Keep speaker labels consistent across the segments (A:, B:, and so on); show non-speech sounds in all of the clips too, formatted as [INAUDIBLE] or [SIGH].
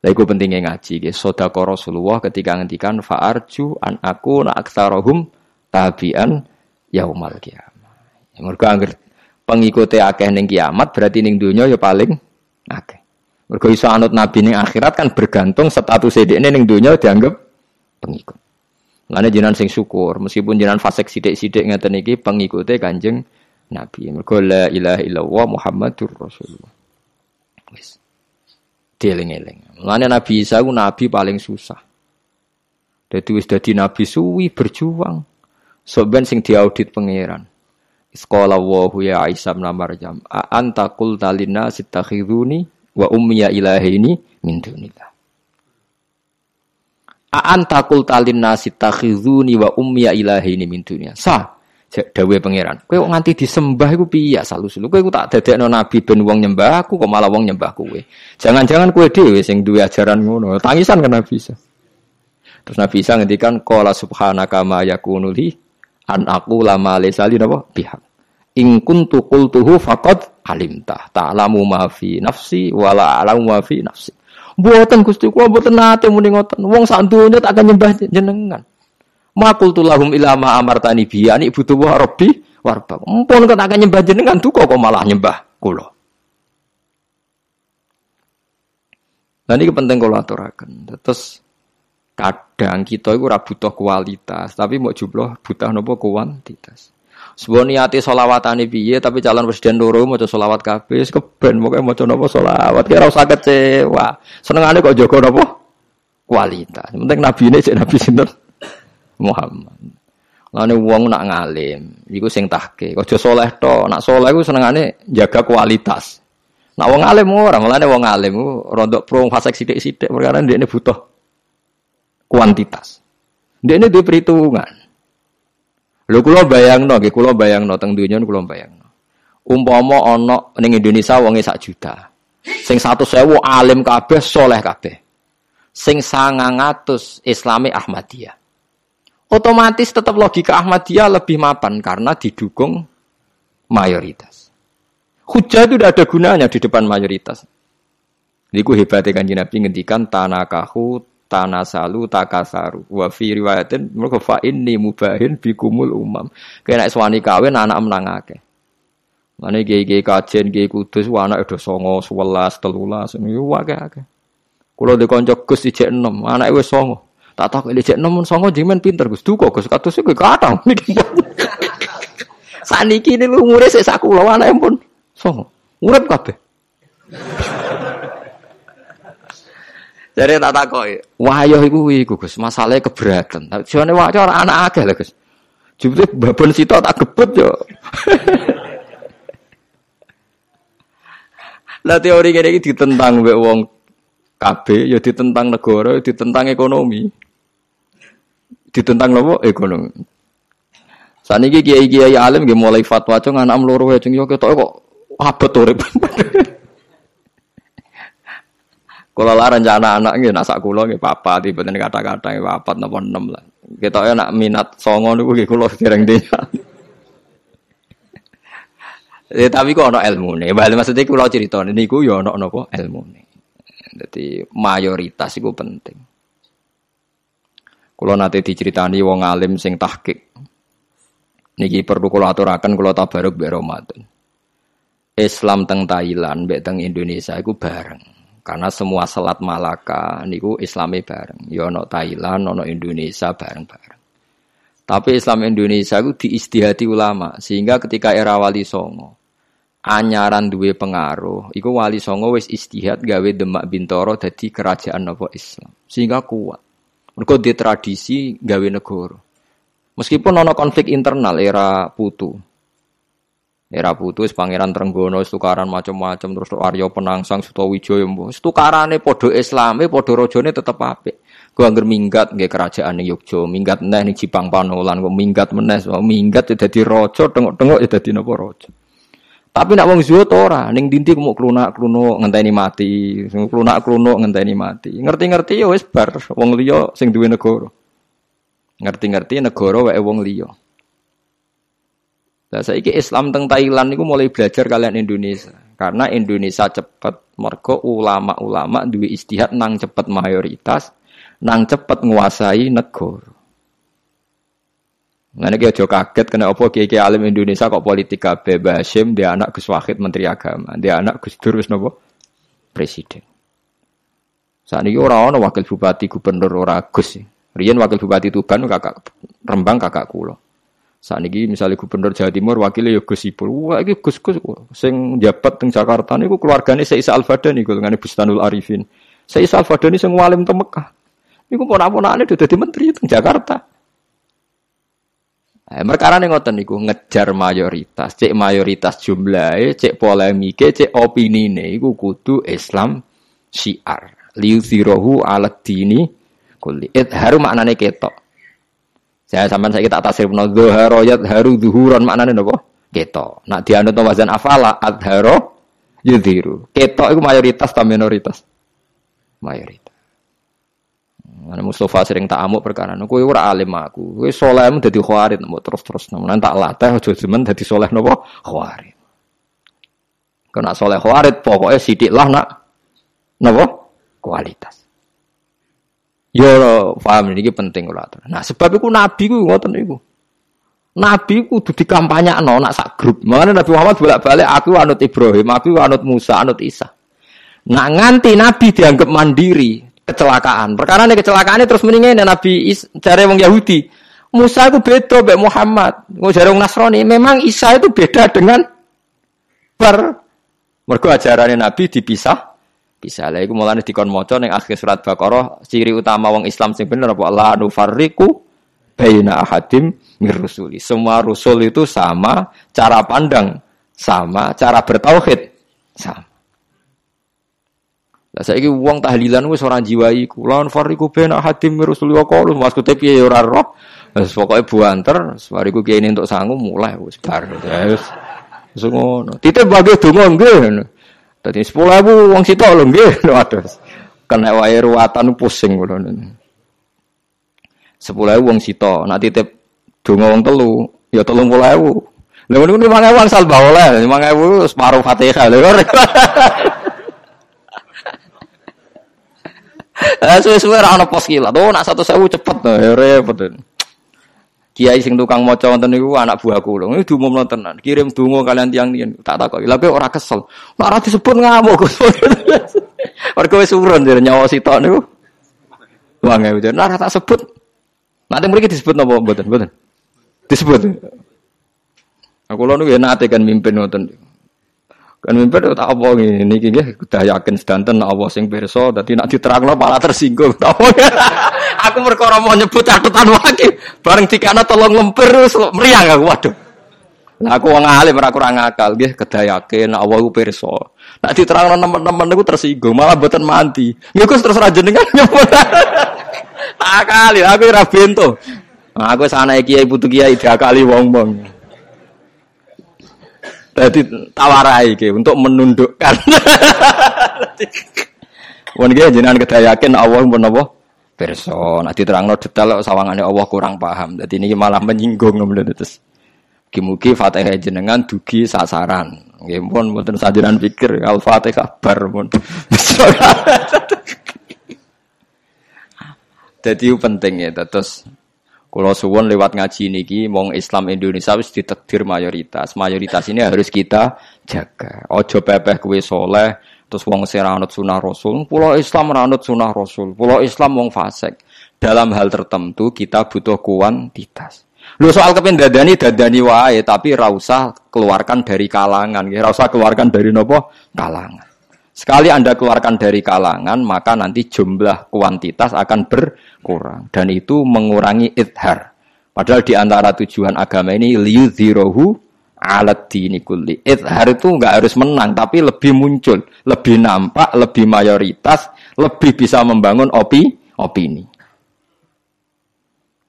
A: Lah iku pentingnya ngaji nggih. Sedekah Rasulullah ketika ngendikan fa'arju an aku na aktsarahum tabi'an yaumal kiamah. Ya, mergo angger pengikuti akeh ning kiamat berarti ning donya ya paling akeh. Mergo iso anut nabi ning akhirat kan bergantung status ini ning donya dianggap pengikut. Lane jinan sing syukur meskipun jinan fasik sithik-sithik ngeten iki pengikute Kanjeng Nabi. Mergo la ilaha illallah Muhammadur Rasulullah. Wis. Dieling-eling. Nabi Isa ku nabi paling susah. Dadi wis dadi nabi suwi berjuang. Soben sing diaudit pangeran. Sekolah wahu ya Isa bin Maryam. A anta qulta linnasi takhiduni wa ummiya ilahi min dunillah. Aan takul talin nasi takhizuni wa ummiya ilahi ini min dunia. Sah. Dawe pangeran. Kowe nganti disembah iku piye salu-sulu. Kowe tak dadekno nabi ben wong nyembah aku kok malah wong nyembah kowe. Jangan-jangan kowe dhewe sing duwe ajaran ngono. Tangisan kan Nabi Isa. Terus Nabi Isa ngendikan qala subhanaka ma yakunu li an aku lama lesali napa pihak. In kuntu qultuhu faqad alimta ta'lamu ma fi nafsi wala a'lamu ma nafsi. Buatan Gusti kula mboten nate muni ngoten. Wong sak donya tak akan nyembah jenengan. Makul tulahum ilama amartani biyani butuh wa rabbi warba. Mumpun kok tak akan nyembah jenengan duka kok malah nyembah kula. Nah ini penting kalau aturakan. Terus kadang kita itu butuh kualitas, tapi mau jumlah butuh nopo kuantitas. Sebuah niati solawatane piye tapi calon presiden loro mau solawat kabeh keben pokoknya mau nopo solawat kira usah kecewa. Senengane kok jaga nopo kualitas. Penting nabi ini cek nabi sinten Muhammad. Lane wong nak ngalim, iku sing tahke. Aja soleh to, nak soleh iku senengane jaga kualitas. Nak wong alim ora, mulane wong alim ku rondok prong fasek sithik-sithik perkara ndekne butuh kuantitas. Ndekne duwe perhitungan. Lho kula bayangno nggih kula bayangno teng donya kula bayangno. Umpama ana ning Indonesia wonge sak juta. Sing 100.000 alim kabeh, soleh kabeh. Sing 900 Islami Ahmadiyah. Otomatis tetap logika Ahmadiyah lebih mapan karena didukung mayoritas. Hujah itu tidak ada gunanya di depan mayoritas. Niku hebatnya kan Nabi ngendikan tanakahu tanasalu takasaru wa fi riwayatin mergo fa inni mubahin bikumul umam kena suwani kawin anak menangake Mane gege kajen gege kudus anak udah songo sewelas telulas ini wake ake. Kulo di konco gus ijek enam anak wis songo. Tak tahu ijek enam songo jimen pinter gus duko gus katus gue kadang. [LAUGHS] Saniki ini lu umure sik sakulo anak pun songo. Urip kabeh. Jadi tak takoi. Wahyo iku iku Gus, masalahnya keberatan. Jane wae ora anak akeh lho Gus. Jebule babon sito tak gebut yo. [LAUGHS] Lah teori ngene iki ditentang wong kabeh ya ditentang negara, ditentang ekonomi. Ditentang nopo ekonomi. Saniki kiai-kiai alim nggih mulai fatwa cung anak loro wae cung yo ketok kok abot urip. [LAUGHS] Kalau lah rencana anak nggih nak sak kula nggih papa tiba tiba kata-kata nggih papat napa enam lah. Kita ya nak minat songo niku nggih kula dereng desa. Ya, [LAUGHS] tapi kok ana ilmune. Bali maksudnya kula cerita niku ya ana napa ilmune. Jadi mayoritas itu penting. Kalau nanti diceritani wong alim sing tahkik. Niki perlu kula aturaken kula tabaruk mbek Ramadan. Islam teng Thailand mbek teng Indonesia iku bareng. Karena semua selat Malaka niku Islami bareng. Ya ono Thailand, ono Indonesia bareng-bareng. Tapi Islam Indonesia itu diistihati ulama sehingga ketika era Wali Songo anyaran duwe pengaruh, iku Wali Songo wis istihad gawe Demak Bintoro dadi kerajaan nopo Islam. Sehingga kuat. Mergo di tradisi gawe negara. Meskipun ono konflik internal era Putu, Era putus pangeran Trenggono tukaran macam-macam terus Aryo Penangsang Sutowijoyo wis tukarane padha Islame padha rajane tetep apik. Gua angger minggat nggih kerajaan ning Yogya, minggat meneh ning Jipang Panolan, kok minggat meneh, minggat ya dadi raja, tengok-tengok ya dadi napa raja. Tapi nak wong zuhud ora, ning dinti mau klunak-klunuk ngenteni mati, klunak-klunuk ngenteni mati. Ngerti-ngerti ya wis bar wong liya sing duwe negara. Ngerti-ngerti negara wae wong liya. Lah saiki Islam teng Thailand niku mulai belajar kalian Indonesia. Karena Indonesia cepet, mergo ulama-ulama duwe istihad nang cepet mayoritas, nang cepet nguasai negara. Nah, ini aja kaget kena apa kiai alim Indonesia kok politik kabeh Basim dia anak Gus Wahid Menteri Agama, dia anak Gus Dur wis Presiden. Saat ini orang orang wakil bupati gubernur ora Gus. Rian wakil bupati Tuban kakak Rembang kakak kulo. Saat ini misalnya gubernur Jawa Timur wakilnya ya Gus Ipul. Wah ini Gus Gus sing jabat teng Jakarta niku keluargane Isa Al Fadani dengan Bustanul Arifin. Isa Al Fadani sing walim teng Mekah. Niku ponak-ponakane udah jadi menteri teng Jakarta. Eh, perkara nih ngoten niku ngejar mayoritas, cek mayoritas jumlahnya, cek polemike, cek opini nih, iku kudu Islam syiar liuzirohu alat dini kulli. Idharu maknane ketok. Saya sampean saya tak tasir pun dhuhara haru zuhuran maknane napa? Ketok. Nak dianut wazan afala adharo yudhiru. Ketok itu mayoritas atau minoritas? Mayoritas. Mana Mustafa sering tak amuk perkara nu kowe ora alim aku. Kowe salehmu dadi khawarit mbok terus-terus nemen tak latih aja jemen dadi saleh napa? Khawarit. Kena saleh khawarit pokoknya sidik lah nak napa? kualitas. Yo paham ini penting kula Nah, sebab itu nabi ku ngoten niku. Nabi ku kudu dikampanyakno nak sak grup. Makanya Nabi Muhammad bolak-balik aku anut Ibrahim, aku anut Musa, anut Isa. Nah nganti Nabi dianggap mandiri, kecelakaan. Perkara ini kecelakaan terus mendingin Nabi Is, cari wong Yahudi. Musa itu beda mbek Muhammad. Mau cari wong Nasrani. Memang Isa itu beda dengan per mergo ajarannya Nabi dipisah bisa lah iku mulane dikon maca ning akhir surat Baqarah ciri utama wong Islam sing bener apa la nufarriqu baina ahadim mir rusuli. Semua rusul itu sama, cara pandang sama, cara bertauhid sama. Lah saiki wong tahlilan wis ora jiwai ku la nufarriqu baina ahadim mir rusuli wa qalu maksude piye ya ora roh. Wis pokoke buanter, swariku kiye untuk sangu mulai wis bar. Wis ngono. Titip bagi donga nggih. Sepuluh ribu uang situ loh nggih, [LAUGHS] waduh. Kena wae ruatan pusing kulo Sepuluh ribu uang situ, nanti titip donga uang telu, ya telung puluh ribu. Lalu ini lima ribu asal bawa lah, lima ribu separuh fatihah lho. [LAUGHS] Eh, suwe-suwe ra ono pos kilat. Oh, nak satu sewu cepet, ya repot. Kiai sing tukang maca wonten niku anak buah kula. Ini diumumno tenan. Kirim donga kalian tiang tiang. Tak takoki. Lha ora kesel. Nek ora disebut ngamuk Gus. [LAUGHS] Mergo wis urun jare nyawa sitok niku. Wong e nek ora tak sebut. Nanti mriki disebut napa mboten? Mboten. Disebut. Aku lho niku nate kan mimpin ngoten. Kan mimpin tak apa ngene niki nggih udah yakin sedanten Allah sing pirsa dadi nek diterangno malah tersinggung. [LAUGHS] aku perkara mau nyebut catatan wae. Bareng dikana tolong lempir meriang aku. Waduh. Nah aku wong alim ora kurang akal nggih kedayakin Allah ku pirsa. Nek diterangno teman-teman niku tersinggung malah mboten mandi. Nggih Gus terus ra jenengan [LAUGHS] nyebut. Tak kali aku ora bento. Nah, aku sana kiai putu kiai diakali wong-wong. Jadi tawarai ke untuk menundukkan. Wong iki jenengan kedayakin Allah pun apa? Perso, nak diterangno detail sawangane Allah kurang paham. Jadi ini malah menyinggung ngono terus. Mugi-mugi Fatihah jenengan dugi sasaran. Nggih pun mboten pikir Al-Fatihah bar pun. Jadi penting ya terus kalau suwon lewat ngaji niki mong Islam Indonesia wis ditakdir mayoritas. Mayoritas ini harus kita jaga. Ojo pepeh kue soleh, Terus wong sing anut sunah Rasul, pulau Islam anut sunah Rasul, pulau Islam wong fasik. Dalam hal tertentu kita butuh kuantitas. Lu soal kepen dadani dadani wae, tapi rasa keluarkan dari kalangan, ya rasa keluarkan dari nopo kalangan. Sekali Anda keluarkan dari kalangan, maka nanti jumlah kuantitas akan berkurang dan itu mengurangi idhar. Padahal di antara tujuan agama ini liyudhirohu alat dini kulli. Ithar itu nggak harus menang, tapi lebih muncul, lebih nampak, lebih mayoritas, lebih bisa membangun opi, opini.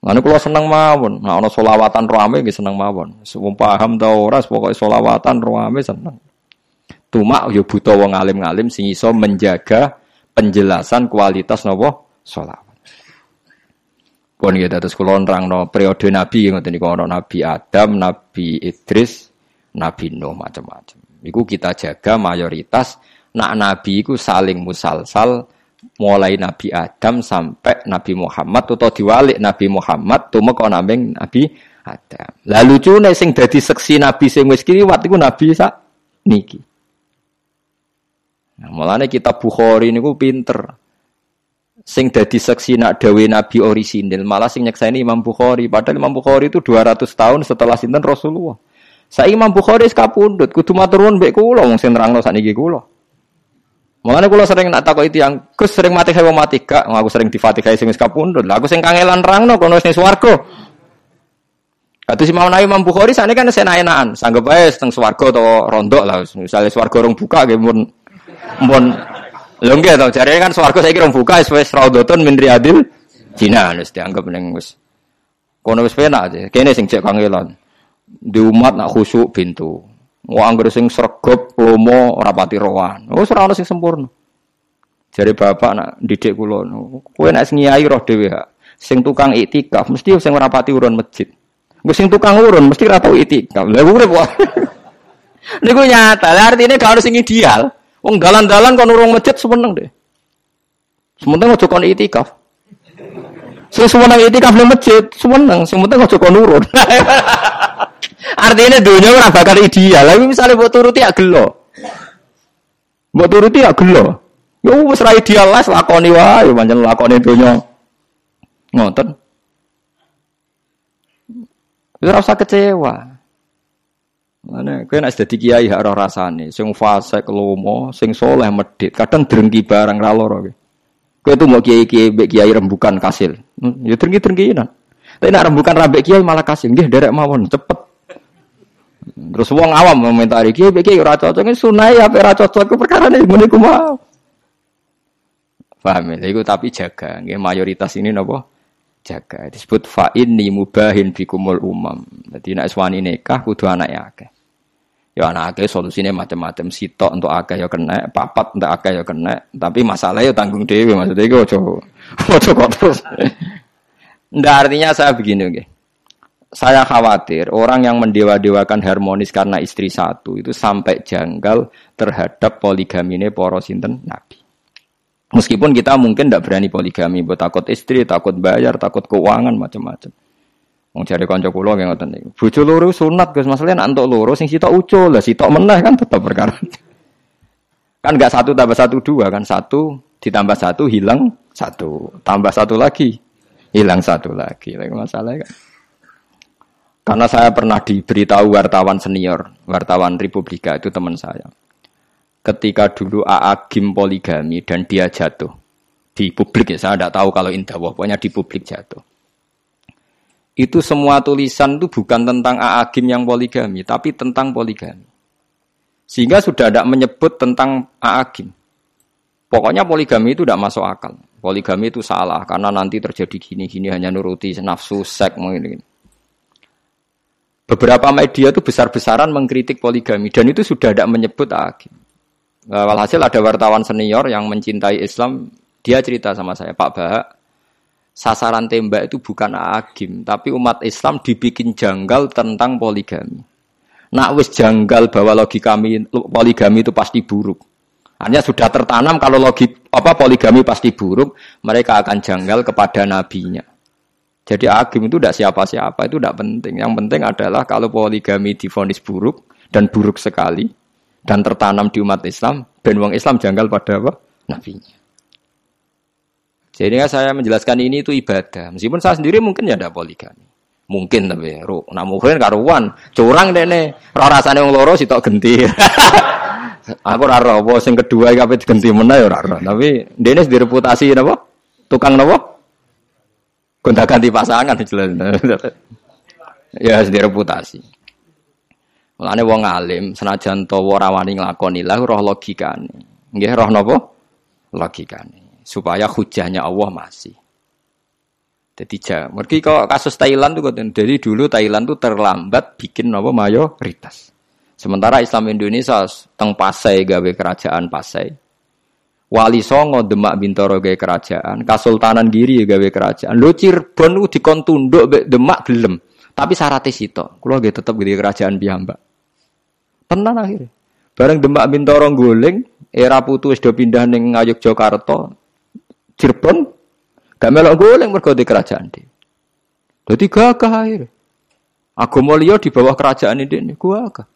A: Lalu kalau seneng mawon, nah ono solawatan rame gitu seneng mawon. Semua paham tau pokoknya solawatan rame seneng. Cuma yo butuh wong alim-alim sing iso menjaga penjelasan kualitas nopo solawat. Pun kita terus kulon rang no periode Nabi ngoten niku ono Nabi Adam, Nabi Idris, Nabi Nuh macam-macam. Iku kita jaga mayoritas nak nabi iku saling musalsal mulai Nabi Adam sampai Nabi Muhammad atau diwalik Nabi Muhammad tumeka nambing Nabi Adam. Lalu lucu sing dadi seksi Nabi sing wis kliwat iku Nabi sak niki. Nah, mulane kitab Bukhari niku pinter. Sing dadi seksi nak dawe Nabi orisinil, malah sing nyekseni Imam Bukhari. Padahal Imam Bukhari itu 200 tahun setelah sinten Rasulullah. Saya Imam Bukhari sekapundut, kudu matur nuwun mbek kula wong sing nerangno sakniki kula. Mulane kula sering nak takoki tiyang, Gus sering mati hewa mati gak? Aku sering difatihai sing wis kapundhut. Lah aku sing kangelan nerangno kono wis ning swarga. Kados Imam Nawawi Imam Bukhari sakniki kan senaenaan, sanggep ae teng swarga atau rondok lah. Misale swarga rong buka mun mun lho nggih to jarene kan swarga saiki rong buka wis raudhatun min riyadil jinan wis dianggap ning wis kono wis penak aja. Kene sing cek kangelan. Di umat nak khusyuk pintu. Wong anggere sing sregep lomo ora pati rohan. Oh ora ono sing sempurna. Jare bapak nak didik kula, kowe nek ngiyai roh dhewe Sing tukang iktikaf mesti sing ora pati urun masjid. Gue sing tukang urun mesti ora tau itikaf. Lah urip kok. [LAUGHS] Niku nyata. Lah artine gak harus sing ideal. Wong dalan-dalan kon urung masjid semeneng deh. Semeneng aja kon itikaf. Sing semeneng itikaf nang masjid, semeneng. Penting aja kon urun. [LAUGHS] Artinya dunia ora bakal ideal. Lah misalnya buat turuti ya gelo. Buat turuti ya gelo. Yo wis ra ideal lah lakoni wae pancen lakoni dunia. Ngoten. Ora usah kecewa. Mana kowe nek dadi kiai hak ora rasane, sing fase lomo, sing soleh medit, kadang drengki barang ra lara kowe. Kowe tuh mau kiai-kiai mbek kiai rembukan kasil. Hmm, ya drengki-drengkinan. Tapi nek rembukan rambek kiai malah kasil, nggih derek mawon cepet. Terus wong awam komentari kiai mbek kiai ora cocok, sunai apa ora cocok ku perkara ngene iku mau. Paham ya? Tapi jaga, nggih mayoritas ini napa? Jaga. Disebut fa inni mubahin bikumul umam. Jadi nek suwani nikah kudu anake akeh. Ya anak akeh solusine macam-macam. Sitok untuk akeh ya kena, papat untuk akeh ya kena. Tapi masalah ya tanggung dhewe maksudnya iku aja aja kok terus. Ndak artinya saya begini nggih. Saya khawatir orang yang mendewa-dewakan harmonis karena istri satu itu sampai janggal terhadap poligami ini poros sinten Nabi. Meskipun kita mungkin tidak berani poligami, buat takut istri, takut bayar, takut keuangan macam-macam. Mau cari konco kulo yang ngoten niku. Bojo loro sunat Gus, masalahnya nak entuk loro sing sitok ucul, lah sitok meneh kan tetap perkara. kan enggak satu tambah satu dua kan satu ditambah satu hilang satu tambah satu lagi hilang satu lagi. Lagi masalah kan. Karena saya pernah diberitahu wartawan senior, wartawan Republika itu teman saya ketika dulu Aagim poligami dan dia jatuh. Di publik ya saya tidak tahu kalau indah pokoknya di publik jatuh. Itu semua tulisan itu bukan tentang Aagim yang poligami tapi tentang poligami. Sehingga sudah tidak menyebut tentang Aagim pokoknya poligami itu tidak masuk akal. Poligami itu salah karena nanti terjadi gini-gini hanya nuruti nafsu seks mungkin beberapa media itu besar-besaran mengkritik poligami dan itu sudah tidak menyebut Aagim walhasil ada wartawan senior yang mencintai Islam, dia cerita sama saya, Pak Bahak, sasaran tembak itu bukan agim, tapi umat Islam dibikin janggal tentang poligami. Nak wis janggal bahwa logika kami poligami itu pasti buruk. Hanya sudah tertanam kalau logik apa poligami pasti buruk, mereka akan janggal kepada nabinya. Jadi agim itu tidak siapa-siapa, itu tidak penting. Yang penting adalah kalau poligami difonis buruk dan buruk sekali, dan tertanam di umat Islam, ben wong Islam janggal pada apa? Nabinya. Jadi saya menjelaskan ini itu ibadah. Meskipun saya sendiri mungkin ya ada poligami. Mungkin tapi ru, nah mungkin karuan, curang deh nih. Rasanya wong loro sitok genti. [LAUGHS] Aku raro, apa sing kedua iki ape digenti meneh ya raro. Tapi dene direputasi napa? Tukang napa? Gonta-ganti pasangan [LAUGHS] jelas. ya direputasi. Mulane wong alim senajan to ora wani nglakoni lah roh logikane. Nggih roh napa? Logikane. Supaya hujahnya Allah masih. Jadi ja, mergi kok kasus Thailand tuh dari dulu Thailand tuh terlambat bikin napa mayoritas. Sementara Islam Indonesia teng Pasai gawe kerajaan Pasai. Wali Songo Demak Bintoro gawe kerajaan, Kasultanan Giri gawe kerajaan. Lho Cirebon ku dikon tunduk Demak gelem. Tapi syaratnya. Kulo nggih tetep gede kerajaan piyambak. Tenan akhirnya. Bareng Demak Bintoro guling, era putu wis do pindah ning Ngayogyakarta. Cirebon gak melok guling mergo di kerajaan di. Dadi gagah akhir. Agama liya di bawah kerajaan ini, gua gagah.